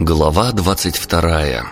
Глава двадцать вторая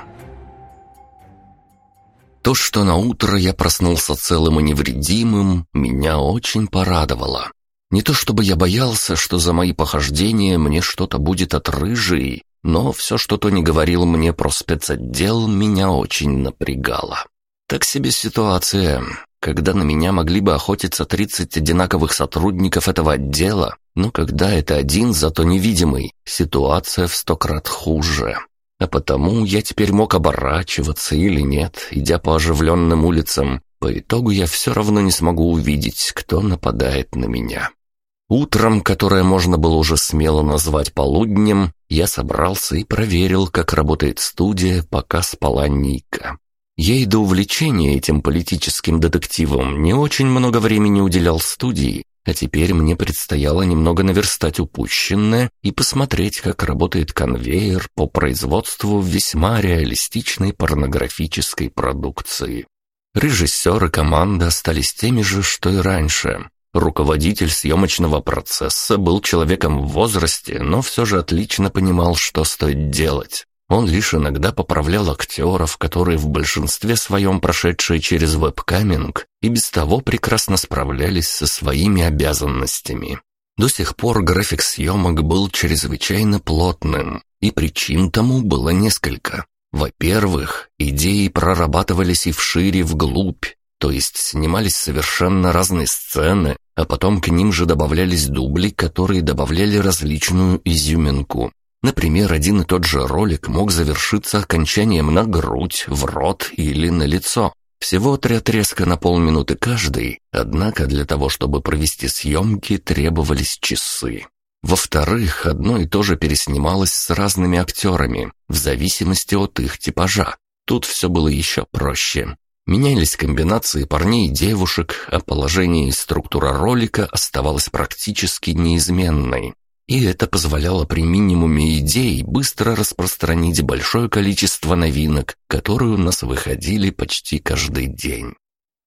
То, что на утро я проснулся целым и невредимым, меня очень порадовало. Не то чтобы я боялся, что за мои похождения мне что-то будет от рыжей, но все, что то не говорил мне про спецотдел, меня очень напрягало. Так себе ситуация, когда на меня могли бы охотиться 30 одинаковых сотрудников этого отдела, но когда это один, зато невидимый, ситуация в сто крат хуже. А потому я теперь мог оборачиваться или нет, идя по оживленным улицам. По итогу я все равно не смогу увидеть, кто нападает на меня. Утром, которое можно было уже смело назвать полуднем, я собрался и проверил, как работает студия, пока спала Ника. Ей до увлечения этим политическим детективом не очень много времени уделял студии, а теперь мне предстояло немного наверстать упущенное и посмотреть, как работает конвейер по производству весьма реалистичной порнографической продукции. Режиссер и команда остались теми же, что и раньше. Руководитель съемочного процесса был человеком в возрасте, но все же отлично понимал, что стоит делать. Он лишь иногда поправлял актеров, которые в большинстве своем прошедшие через вебкаминг и без того прекрасно справлялись со своими обязанностями. До сих пор график съемок был чрезвычайно плотным, и причин тому было несколько. Во-первых, идеи прорабатывались и вшире, и вглубь, то есть снимались совершенно разные сцены, а потом к ним же добавлялись дубли, которые добавляли различную изюминку. Например, один и тот же ролик мог завершиться окончанием на грудь, в рот или на лицо. Всего три отрезка на полминуты каждый, однако для того, чтобы провести съемки, требовались часы. Во-вторых, одно и то же переснималось с разными актерами, в зависимости от их типажа. Тут все было еще проще. Менялись комбинации парней и девушек, а положение и структура ролика оставалась практически неизменной. И это позволяло при минимуме идей быстро распространить большое количество новинок, которые у нас выходили почти каждый день.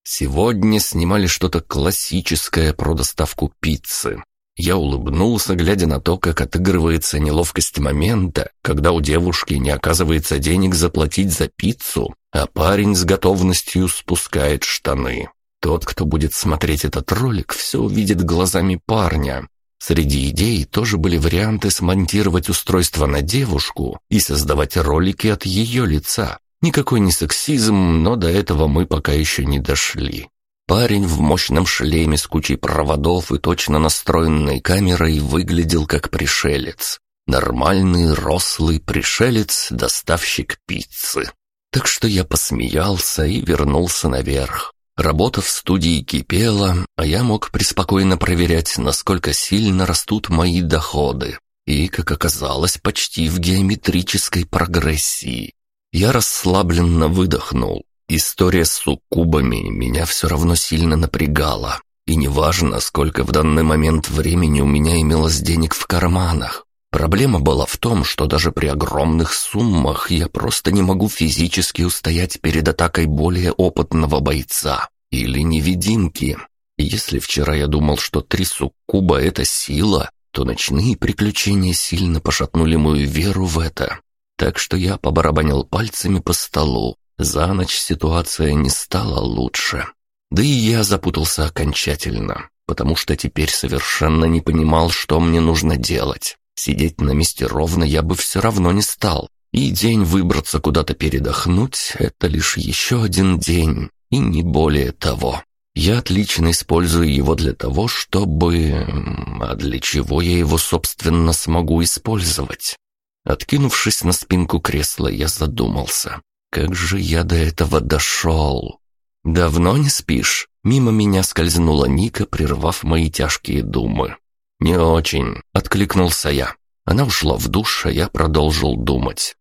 Сегодня снимали что-то классическое про доставку пиццы. Я улыбнулся, глядя на то, как отыгрывается неловкость момента, когда у девушки не оказывается денег заплатить за пиццу, а парень с готовностью спускает штаны. Тот, кто будет смотреть этот ролик, все увидит глазами парня, Среди идей тоже были варианты смонтировать устройство на девушку и создавать ролики от ее лица. Никакой не сексизм, но до этого мы пока еще не дошли. Парень в мощном шлеме с кучей проводов и точно настроенной камерой выглядел как пришелец. Нормальный, рослый пришелец, доставщик пиццы. Так что я посмеялся и вернулся наверх. Работа в студии кипела, а я мог преспокойно проверять, насколько сильно растут мои доходы. И, как оказалось, почти в геометрической прогрессии. Я расслабленно выдохнул. История с суккубами меня все равно сильно напрягала. И неважно, сколько в данный момент времени у меня имелось денег в карманах. Проблема была в том, что даже при огромных суммах я просто не могу физически устоять перед атакой более опытного бойца или невидимки. если вчера я думал, что три суккуба — это сила, то ночные приключения сильно пошатнули мою веру в это. Так что я побарабанил пальцами по столу. За ночь ситуация не стала лучше. Да и я запутался окончательно, потому что теперь совершенно не понимал, что мне нужно делать. Сидеть на месте ровно я бы все равно не стал. И день выбраться куда-то передохнуть — это лишь еще один день, и не более того. Я отлично использую его для того, чтобы... А для чего я его, собственно, смогу использовать? Откинувшись на спинку кресла, я задумался. Как же я до этого дошел? «Давно не спишь?» Мимо меня скользнула Ника, прервав мои тяжкие думы. «Не очень», — откликнулся я. Она ушла в душ, а я продолжил думать.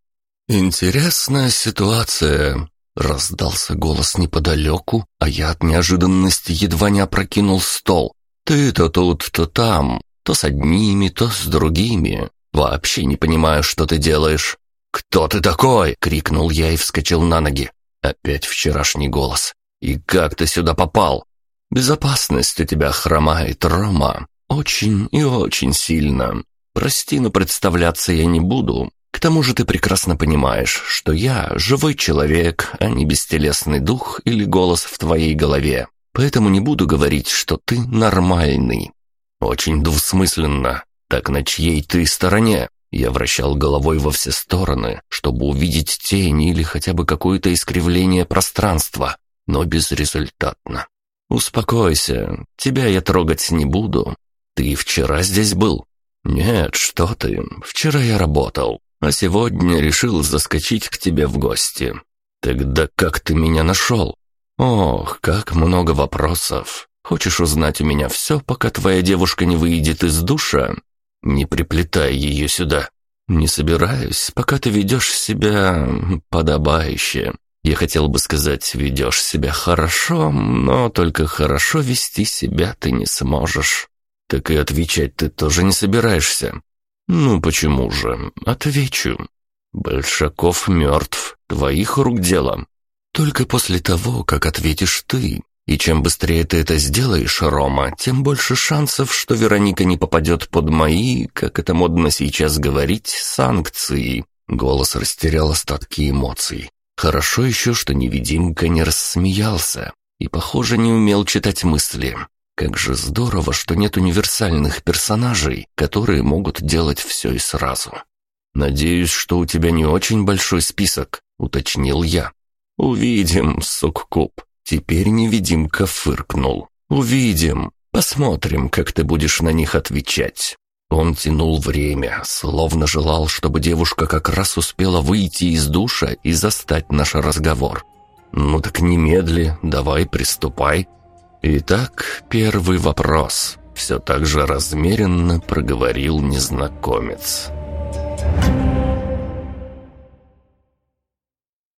«Интересная ситуация», — раздался голос неподалеку, а я от неожиданности едва не опрокинул стол. «Ты то тут, то там, то с одними, то с другими. Вообще не понимаю, что ты делаешь». «Кто ты такой?» — крикнул я и вскочил на ноги. Опять вчерашний голос. «И как ты сюда попал?» «Безопасность у тебя хромает, Рома. Очень и очень сильно. Прости, но представляться я не буду. К тому же ты прекрасно понимаешь, что я живой человек, а не бестелесный дух или голос в твоей голове. Поэтому не буду говорить, что ты нормальный. Очень двусмысленно. Так на чьей ты стороне? Я вращал головой во все стороны, чтобы увидеть тень или хотя бы какое-то искривление пространства, но безрезультатно. «Успокойся, тебя я трогать не буду. Ты вчера здесь был?» «Нет, что ты, вчера я работал, а сегодня решил заскочить к тебе в гости. Тогда как ты меня нашел?» «Ох, как много вопросов. Хочешь узнать у меня все, пока твоя девушка не выйдет из душа? Не приплетай ее сюда. Не собираюсь, пока ты ведешь себя подобающе. Я хотел бы сказать, ведешь себя хорошо, но только хорошо вести себя ты не сможешь. Так и отвечать ты тоже не собираешься. Ну почему же? Отвечу. Большаков мертв, твоих рук дело. Только после того, как ответишь ты. И чем быстрее ты это сделаешь, Рома, тем больше шансов, что Вероника не попадет под мои, как это модно сейчас говорить, санкции. Голос растерял остатки эмоций. Хорошо еще, что невидимка не рассмеялся и, похоже, не умел читать мысли. Как же здорово, что нет универсальных персонажей, которые могут делать все и сразу. «Надеюсь, что у тебя не очень большой список», — уточнил я. «Увидим, суккуб». Теперь невидимка фыркнул. «Увидим. Посмотрим, как ты будешь на них отвечать». Он тянул время, словно желал, чтобы девушка как раз успела выйти из душа и застать наш разговор. «Ну так немедли, давай приступай». «Итак, первый вопрос», — все так же размеренно проговорил незнакомец. «Итак, первый вопрос».